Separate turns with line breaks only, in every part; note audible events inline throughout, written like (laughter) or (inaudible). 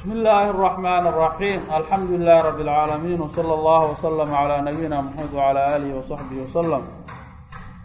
بسم الله الرحمن الرحيم الحمد لله رب العالمين وصلى الله وسلم على نبينا محمد وعلى آله وصحبه وسلم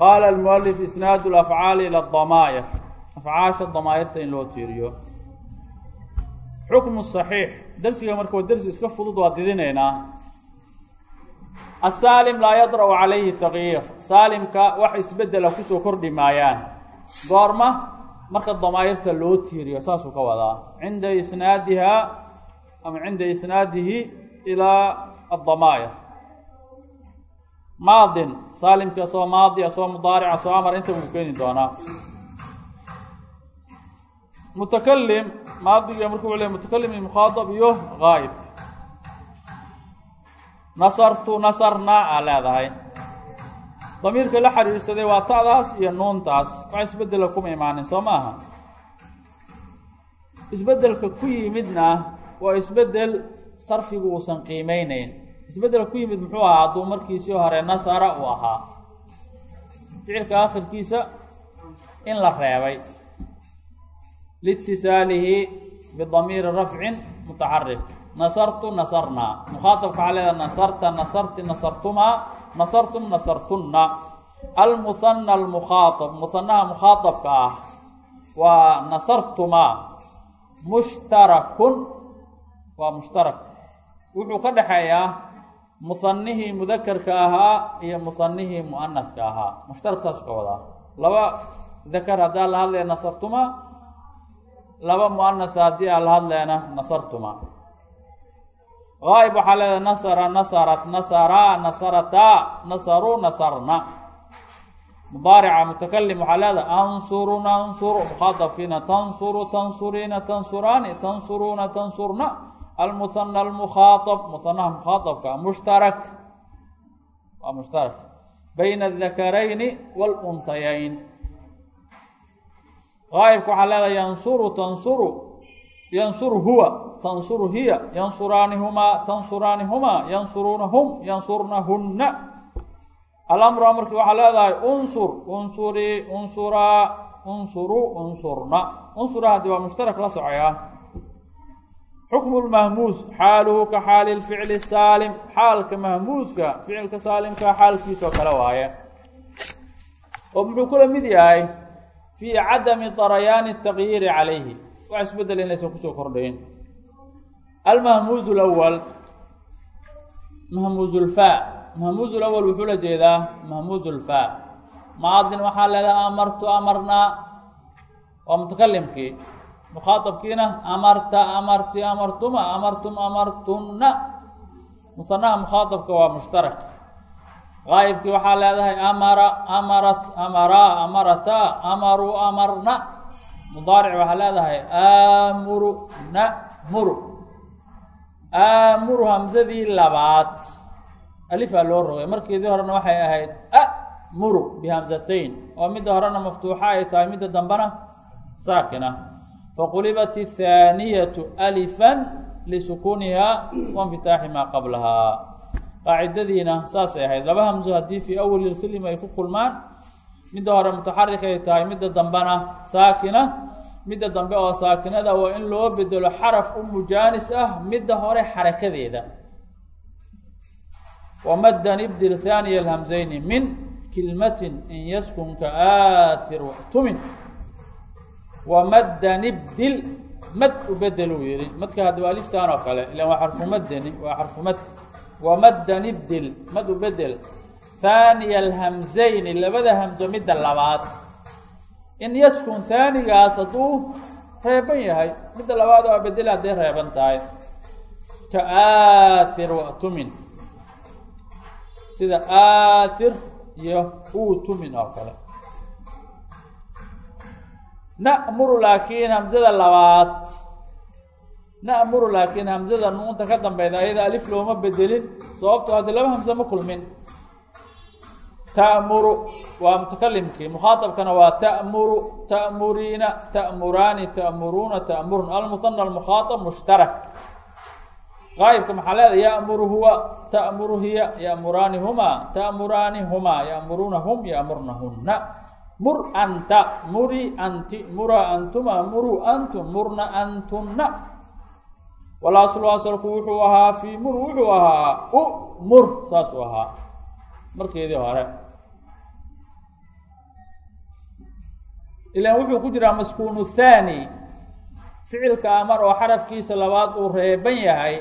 قال المؤلف إسناad الأفعاal إلى الضماير أفعaaشha ضماayرta in loo tiiriyo xukم الصحيiح dersiga marka waa dersi iska fudud waa didinaynaa الsaalim laa yaطرأ عalayhi تغyiir saalimka wax isbedela kusoo kordhi maayaan goorma marka damaayirta loo tiiriyo saasuu ka wadaa. Cinda isnaadiha ama cinda isnaadihi ilaa addamaayir. Maadin saalimka asoo maadi asoo mudaaric asoo amar inta buu keeni doonaa. Mutakalim maadiga marku u le mutakalim iyo iyo gaayib nasartu nasarna aa leedahay damiirka la xiriirsaday waa ta'daas iyo nuuntaas. Wax isbedela kuma imaanin soo maaha? Isbedelka ku yimidna waa isbeddel sarfigu uusan qiimeyneyn isbeddelka ku yimid muxuu ahaa hadduu markiisii hore nasara uu ahaa. Ficilka akhirkiisa in la reebay. Liitisaalihi bidamiiri rafcin mutaxarik nasartu nasarna mukhaatabka waxaa leedaha nasarta nasarti nasartumaa nasartum nasartunna. Almuhana almukhaaab muhanaha mukhaaabka ah waa nasartumaa mushtarakun. Waa mushtarak. Wuxuu ka dhexeeyaa muhanihii mudakarka ahaa iyo muhanihii muanadka ahaa. Mushtarak saas ka wadaa laba dakar haddaa la hadlaya nasartumaa laba muanasa haddii aa la hadlayna nasartumaa gaayb waxaa leedahay nasara nasarat nasaraa nasarataa nasaruu nasarna. Mudaarica mutakalim waxaa leedahay ansuru nansuru mukhaadabkiina tansuru tansuriina tansuraani tansuruuna tansurna. Almuhana almukhaaab muhanaha mukhaadabka mushtarak. Waa mushtarak. Bayna adakarayni wاlunhayayn gaayibka waxaa leedahay yansuru tansuru yansuru huwa tansuru hiya yansuraanihumaa tansuraanihumaa yansuruuna hum yansurna alamru amarkii waxaa leedahay unsur unsurii unsuraa unsuruu unsurna. Unsura haddii waa mushtarak la socoyaa xukmu lmahmuus xaaluhu ka xaali lficli saalim. Xaalka mahmuuska ficilka saalimka xaalkiisoo kale waaye. Oo muxuu kula mid yahay fii cadami darayaani taqyiiri calayhi wax isbeddel inaysan ku soo kordhayn. Almahmuuz lawal mahmuuz lfaa mahmuuz lawal wuxuu la jeedaa mahmuuz lfaa maadin waxaa leedaha amartu amarnaa waa mutakalimkii mukhaaabkiina amarta amarti amartuma amartum amartunna. Musanaha mukhaaabka waa mushtarak. Gaayibkii waxaa leedahay amara amarat amaraa amarataa amaruu amarna mudaaric waxaa leedahay aamuru na muru. Aamuru hamsadii labaad. Alifaa loo rogay. Markeedii horena waxay ahayd amuru bihamsatayn oo midda horena maftuuxa ay tahay midda dambena saakina. Faqulibat athaaniyatu alifan lisukuniha wainfitaaxi maa qablahaa. Qaacidadiina saasay ahayd. Laba hamso haddii fii awali lkelima ay ku kulmaan midda hore mutaxarik ay tahay midda dambena saakina midda dambe oo saakinada waa in loo bedelo xaraf u mujaanis ah midda hore xarakadeeda. Wamaddan ibdil haaniya alhamzayni min kilmatin in yaskunka aahir watumin wamaddan ibdil mad u bedeluu yihi madka haddi waa aliftaan oo kale ilan waa xarfumaddani waa xarfumad wamaddan ibdil mad u bedel haaniya alhamzayni labada hamso midda labaad. In yaskun haanigaas hadduu reeban yahay midda labaad waa bedel hadday reeban tahay. Ka aathir watumin sida aathir iyo utumin oo kale. Na'muru laakiin hamsada labaad. Na'muru laakiin hamsada nuunta ka dambeyda ayada alif looma bedelin sababto haddii laba hamso ma kulmin ta'muru waa mutakalimkii mukhaaabkana waa ta'muru ta'muriina ta'muraani ta'muruuna ta'murun almuhana almukhaaab mushtarak gaayibka maxaa leedahay ya'muru huwa ta'muru hiya ya'muraani humaa ta'muraani humaa ya'muruuna hum ya'murna hunna mur anta muri anti mura antuma muru antum murna antunna walaslu asalku wuxuu ahaa fii mur wuxuu ahaa u mur saasuu ahaa markeedii hore ilaan wuxuu ku jiraa maskuunu thaani ficilka amar oo xarafkiisa labaad uu reeban yahay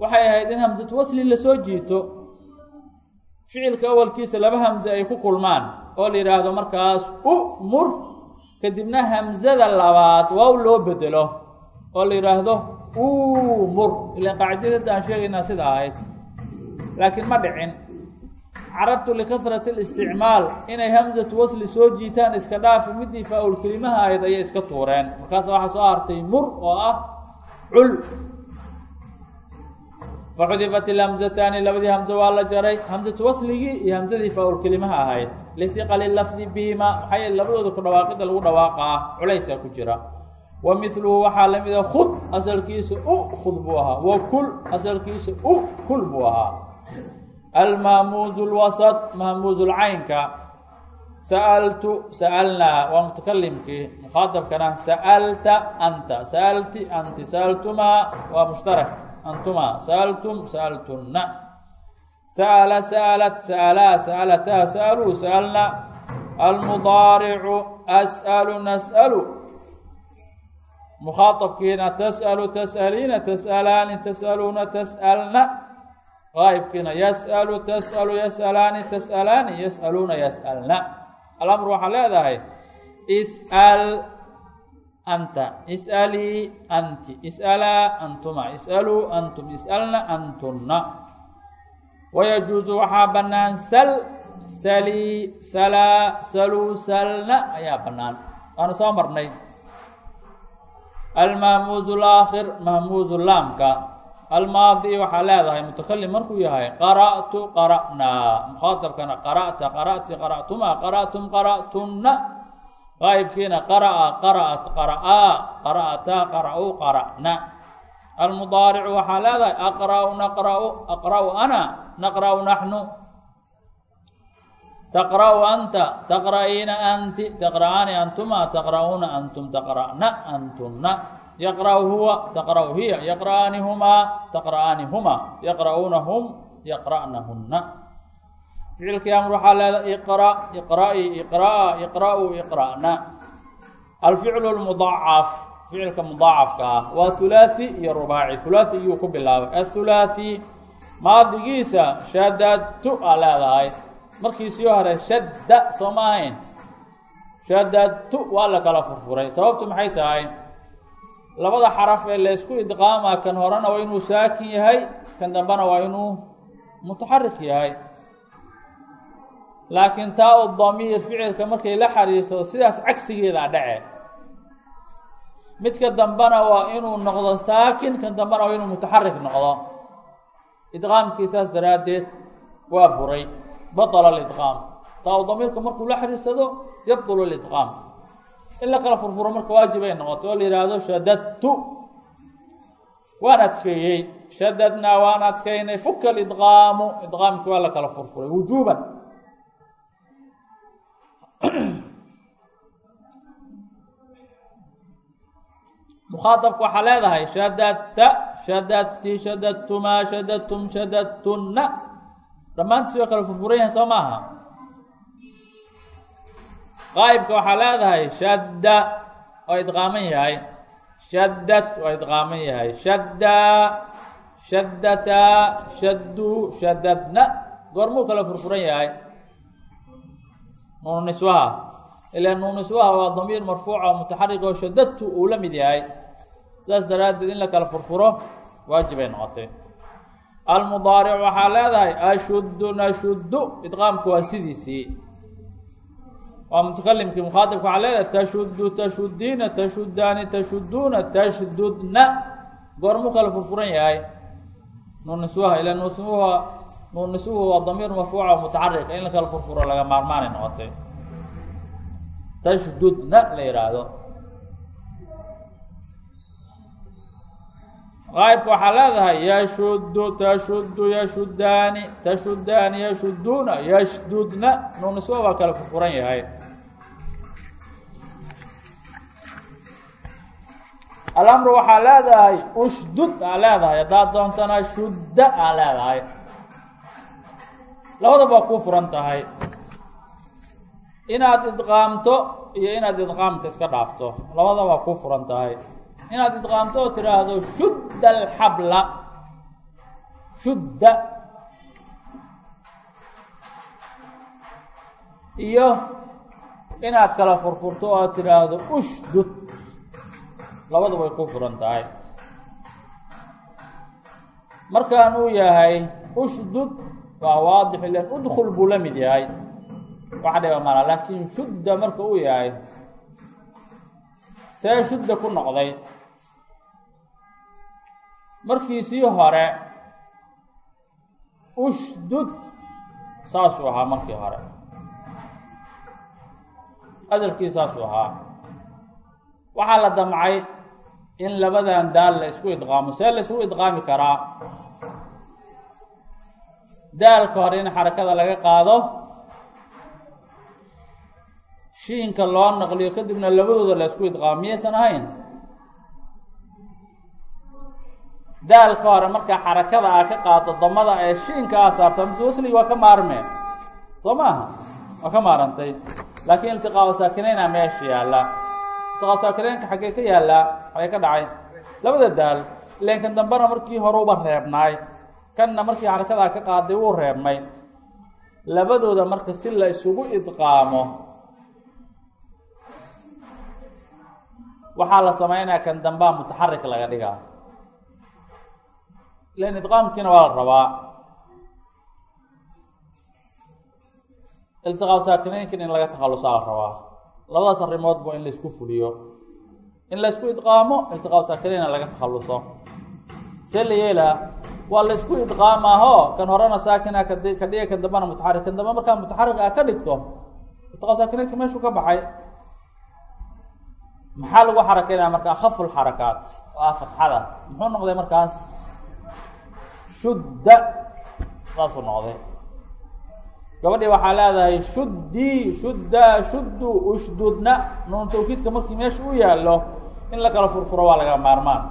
waxay ahayd in hamsatu wasli la soo jiito. Ficilka awalkiisa laba hamse ay ku kulmaan oo la yidhaahdo markaas u mur kadibna hamsada labaad waaw loo bedelo oo la yidhaahdo umur ilaan qaacidadada aan sheegaynaa sida ahayd. Laakiin ma dhicin carabtu likasrati اlisticmaal inay hamsatu wasli soo jiitaan iska dhaafi midii faa-ul kelimaha ahayd ayay iska tuureen. Markaas waxaa soo hartay mur oo ah cul. Faxudifat ilhamzataani labadii hamze waa la jaray. Hamsatu wasligii iyo hamsadii faa-ul kelimaha ahayd. Lihiqali lafdi bihima yeele labadooda ku dhawaaqida lagu dhawaaqaa culaysaa ku jira. Wa miluhu waxaa la mida khud asalkiisa u khud buu ahaa. Wa kul asalkiisa u kul buu ahaa almahmuuz lwasط mahmuuz lcaynka sa'altu sa'alnaa waa mutakalimkii mukhaatabkana sa'alta anta sa'alti anti sa'altumaa waa mushtarak antuma sa'altum sa'altunna. Sa'ala sa'alat sa'alaa sa'alataa sa'aluu sa'alna. Almudaaricu as'alu nas'alu. Mukhaaطabkiina tas'alu tas'aliina tas'alaani tas'aluuna tas'alna qaa'ibkiina yas'alu tas'alu yas'alaani tas'alaani yas'aluuna yas'alna. Alamru waxaa leedahay is'al anta is'alii anti is'alaa antuma is'aluu antum is'alna antunna. Wayajuusu waxaa bannaan sal salii salaa saluu salna ayaa bannaan. Waanu soo marnay. Almahmuuz laakhir mahmuuzu laamka almaadi waxaa leedahay mutakalim markuu yahay qara'tu qara'naa mukhaatabkana qara'ta qara'ti qara'tumaa qara'tum qara'tunna. Qaa'ibkiina qara'a qara'at qara'aa qara'ataa qara'uu qara'na. Almudaaricu waxaa leedahay aqra'u naqra'u aqra'u ana naqra'u naxnu. Taqra'u anta taqra'iina anti taqra'aani antuma taqra'uuna antum taqra'na antunna yaqra'u huwa taqra'u hiya yaqra'aani humaa taqra'aani huma yaqra'uuna hum yaqra'nahunna. Ficilkii amr waxaa leedahay iqra iqra'i iqra'a iqra'u iqra'na. Alficlu lmudacaf ficilka mudaacafka ah waa hulaathi iyo rubaaci hulaathi iyuu ku bilaabay. Athulaathi maadigiisa shadadtu aa leedahay. Markiisii hore shadda soo ma ahayn shadadtu waa la kala furfuray. Maxay tahay labada xaraf ee laysku idqaamaa kan horena waa inuu saakin yahay kan dambena waa inuu mutaxarik yahay laakiin taa u damiir ficilka markay la xariirsado sidaas cagsigeedaa dhace midka dambena waa inuu noqdo saakin kan dambena waa inuu mutaxarik noqdo idqaamkii saas daraaddeed waa buray baطla اidqaam taa u damiirka markuu la xiriirsado yabطl اidqaam in la kala furfuro marka waajibay noqotay oo la yihahdo shadadtu waan adkeeyey. Shadadnaa waan adkeynay. Fuka اidqaamu idqaamkii waa la kala furfuray wujuban (clears throat) mukhaaطabka waxaa leedahay shadadta shadadti shadadtumaa shadadtum shadadtunna dhammaantiis way kala furfuran yahay soo maaha qaa'ibka waxaa leedahay shadda oo idqaaman yahay. Shaddad waa idqaaman yahay. Shaddaa shaddataa shadduu shaddadna. Goormuu kala furfuran yahay. Nuunu niswaha. Ilaa nuunu niswaha waa damiir marfuuca oo mutaxarik oo shadadtu uu la mid yahay. Saas daraaddeed in la kala furfuro waajibay noqotay. Almudaaric waxaa leedahay ashuddu nashuddu idqaamku waa sidiisii waa mutakalimkii mukhaaطibka waxaa leedahay tashuddu tashudiina tashudaani tashuduuna tashdudna goormuu kala furfuran yahay. Nuuniswaha ila nuuniswaha nuuniswuhu waa damiir marfuuca mutaxarik in la kala furfuro laga maarmaanay noqotay. Tashdudna la yihaahdo qaa'ibka waxaa leedahay yashuddu tashuddu yashuddaani tashuddaani yashudduuna yashdudna. Nuuniswa waa kala furfuran yahay. Alamru waxaa leedahay ushdud aa leedahay haddaad doontana shudda aa leedahay. Labadaba waa kuu furan tahay. Inaad idqaamto iyo inaad idqaamka iska dhaafto. Labadaba kuu furan tahay inaad idqaamto oo tidhaahdo shudda alxabla shudda iyo inaad kala furfurto oo tidhaahdo ushdud. Labadu way ku furan tahay. Markaan uu yahay ushdud. Waa waadix ilan udkul buu la mid yahay. Waxa dhiba mala laakiin shudda marka uu yahay see shudda ku noqday markiisii hore ushdud saasuu ahaa markii hore. Asalkii saasuu ahaa. Waxaa la damcay in labadan daal la isku idqaamo. See la idqaami karaa. Daalka hore in xarakada laga qaado shiinka loo naqliyo kadibna labadooda la isku idqaamo. Miyaysan ahayn daalka hore markaa xarakada aa ka qaado damada ee shiinka aa saarta mswasligi waa ka maarme. Soo maaha? Waa ka maarantay. Laakiin iltiqaau saakineyna meesha yaalla iltiqaau saakineenka xaggee ka yaallaa xagee ka dhacay. Labada daal leenkan dambena markii hore uba reebnaay kanna markii xarakadaa ka qaaday wuu reebmay. Labadooda marka si la isugu idqaamo waxaa la sameynaya kan dambaa mutaxarik laga dhigaa ilan idqaamkiina waa la rabaa. Iltiqaa saakineynkin in laga takhalusaa la rabaa. Labadaas arrimoodba in laysku fuliyo. In laysku idqaamo iltiqaa saakineyna laga takhaluso. See la yeelaa waa laysku idqaamaaho kan horena saakina ka dhiga kan dambana mutaxarik kan dambe markaa mutaxarik a ka dhigto iltiqaa saakineynka meeshuu ka baxay. Maxaa lagu xarakeynaya marka akhafu lxarakaat waa fatxada muxuu noqday markaas shudda. Saasuu noqday. Gabadhii waxaa leedahay shuddii shudda shuddu ushdudna. Nuun tawkiidka markii meesha u yaallo in la kala furfuro waa laga maarmaan.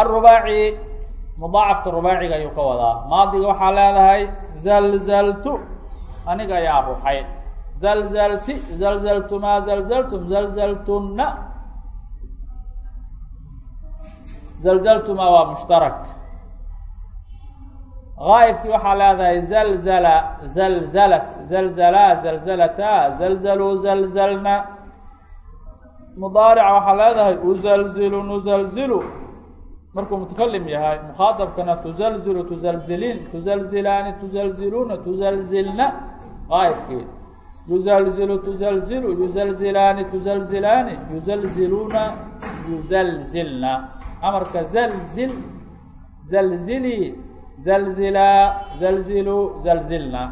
Arubaaci mudaacafka rubaaciga ayuu ka wadaa. Maadiga waxaa leedahay zalzaltu aniga ayaa ruxay zalzalti zalzaltumaa zalzaltum zalzaltunna. Zalzaltumaa waa mushtarak gaa'ibkii waxaa leedahay zalzala zalzalat zalzalaa zalzalataa zalzaluu zalzalna mudaarica waxaa leedahay uzalzilu nuzalzilu markuu mutakalim yahay mukhaatabkana tuzalzilu tuzalziliin tuzalzilaani tuzalziluuna tuzalzilna gaa'ibkii yuzalzilu tuzalzilu yuzalzilaani tuzalzilaani yuzalziluuna yuzalzilna amarka zalzil zalzilii zalzilaa zalziluu zalzilna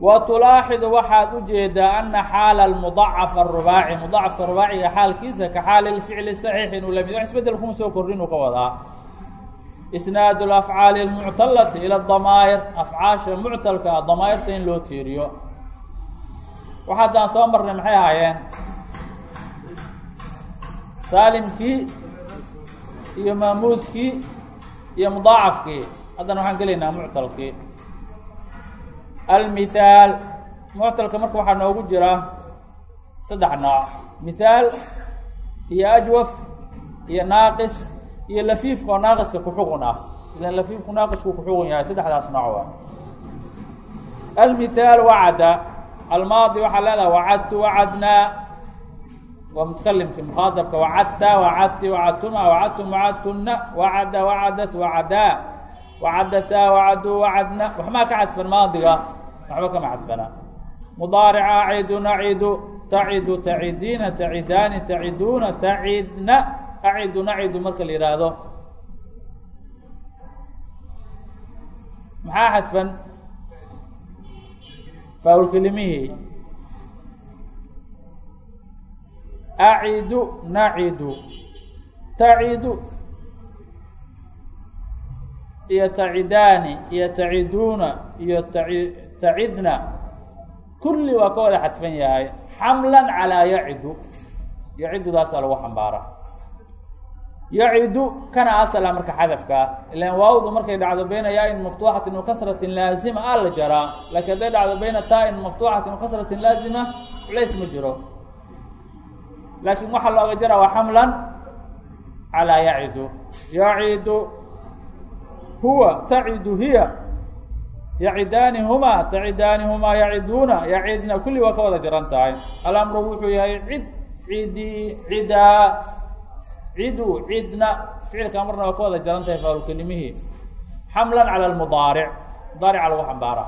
wa tulaaxidu waxaad u jeedaa ana xaala almudacaf arubaaci mudacafka rubaaciga xaalkiisa ka xaali lficli saxiix inuu la mid wax isbeddel kuma soo kordhin uu ka wadaa isnaadu lafcaali almuctalati ila damaa'ir afcaasha muctalka damaa'irta in loo tiiriyo waxa haddaan soo marnay maxay ahaayeen saalimkii iyo maamuuskii iyo mudaacafkii haddana waxaan gelaynaa muctalkii almithaal. Muctalka marka waxaa noogu jira saddex nooc. Mithaal iyo ajwaf iyo naaqis iyo lafiifka oo naaqiska ku-xugun ah. Ilan lafiifku naaqisku ku-xugun yahay saddexdaas nooc waa. Almithaal wacada. Almaadi waxaa leedahay wacadtu wacadnaa waa mutakalimkii mukhaatabka wacadta wacadti wacadtuma wacadtum wacadtunna wacada wacadat wacadaa wacadataa wacaduu wacadna waxmaa ka cadfan maadiga? Waxba kama cadfana. Mudaarica acidu nacidu tacidu tacidiina tacidaani taciduuna tacidna acidu nacidu marka la yihaahdo maxaa xadfan faawlkelimihii acidu nacidu tacidu iyo tacidaani iyo taciduuna iyo taci tacidna kulli waa ka wada xadfan yahay xamlan calaa yacidu yacidudaasa lagu xambaara yacidu kana asala marka xadafka ilan waawdu markay dhacdo bayna yaa-in maftuuxatin wa kasratin laazima a la jaraa laakiin hadday dhacdo bayna taa-in maftuuxatin wa kasratin culays ma jiro laakiin waxaa looga jaraa waa xamlan calaa yacidu yacidu huwa tacidu hiya yacidaani humaa tacidaani humaa yaciduuna yacidna kulli waa ka wada jaran tahay. Alamru wuxuu yahay cid cidi cidaa cidu cidna ficilka marna waa ka wada jaran tahay faalkelimihii xamlan cala lmudaaric mudaarica lagu xambaara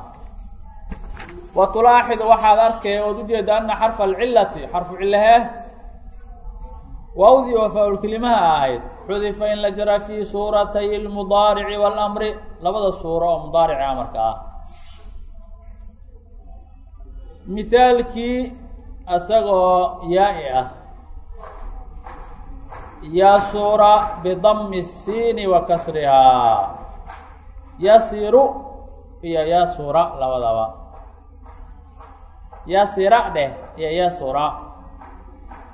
wa tulaaxid waxaad arkay ood ujeeda ana xarfa alcilati xarfu cilahe waawdii oo faalkelimaha ahayd. Xudifa in la jara fi suuratay lmudaarici waalamri labada suuro oo mudaarici amarka ah. Mithaalkii isagoo yaa-i ah. Yasura bidami الsiini wa kasrihaa yasiru iyo yasura labadaba. Yasira dheh iyo yasura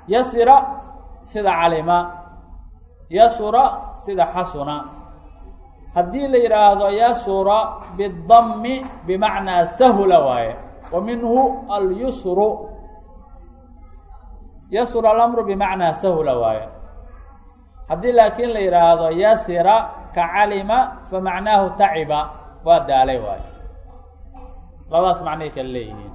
yasira sida calima yasura sida xasuna. Haddii la yidhaahdo yasura bidami bimacnaa sahula waaye. Wa minhu alyusru. Yasura alamru bimacnaa sahula waaye. Haddii laakiin la yidhaahdo yasira ka calima famacnaahu taciba waa daalay waayo labadaas macnay kala leeyihiin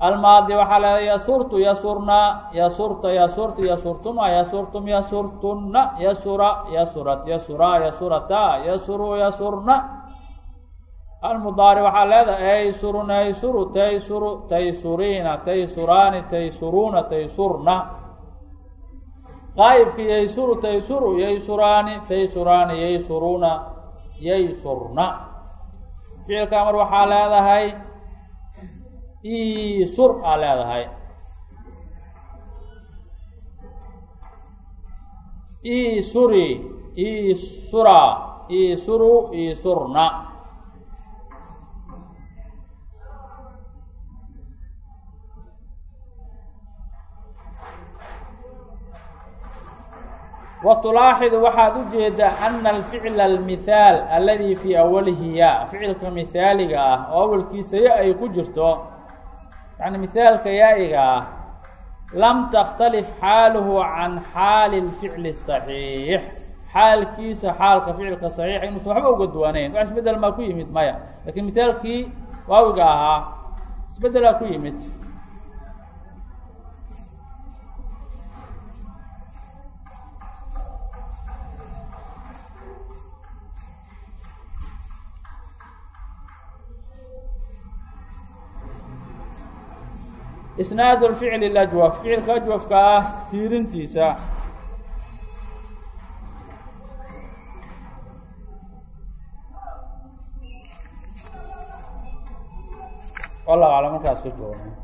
almaadi waxaa leeday yasurtu yasurnaa yasurta yasurtu yasurtuma yasurtum yasurtunna yasura yasurat yasura yasurata yasuru yasurna. Almudaari waxaa leedahay aysuruna aysuru taysuru taysuriina taysuraani taysuruuna taysurna. Qaa'ibki yaysuru taysuru yaysuraani taysuraani yaysuruuna yaysurna. Ficilka amar waxaa leedahay isur aa leedahay isuri isura isuru isurna watulaaxidu waxaad u jeedaa ana alficla almithaal aladi fii awalihi ya ficilka mithaaliga ah oo awalkiisa ya ay ku jirto yani mithaalka yaa-iga ah lam takhtalif xaaluhu can xaali lficli saxiix. Xaalkiisa xaalka ficilka saxiixa inuusan waxba uga duwanayn. Wax isbeddel maa ku yimid maya. Lakiin mithaalkii waawiga ahaa isbedelaa ku yimid isnaad lficli lajwaf. Ficilka ajwafka ah tiirintiisa. Wallahu aclam markaas ka jooga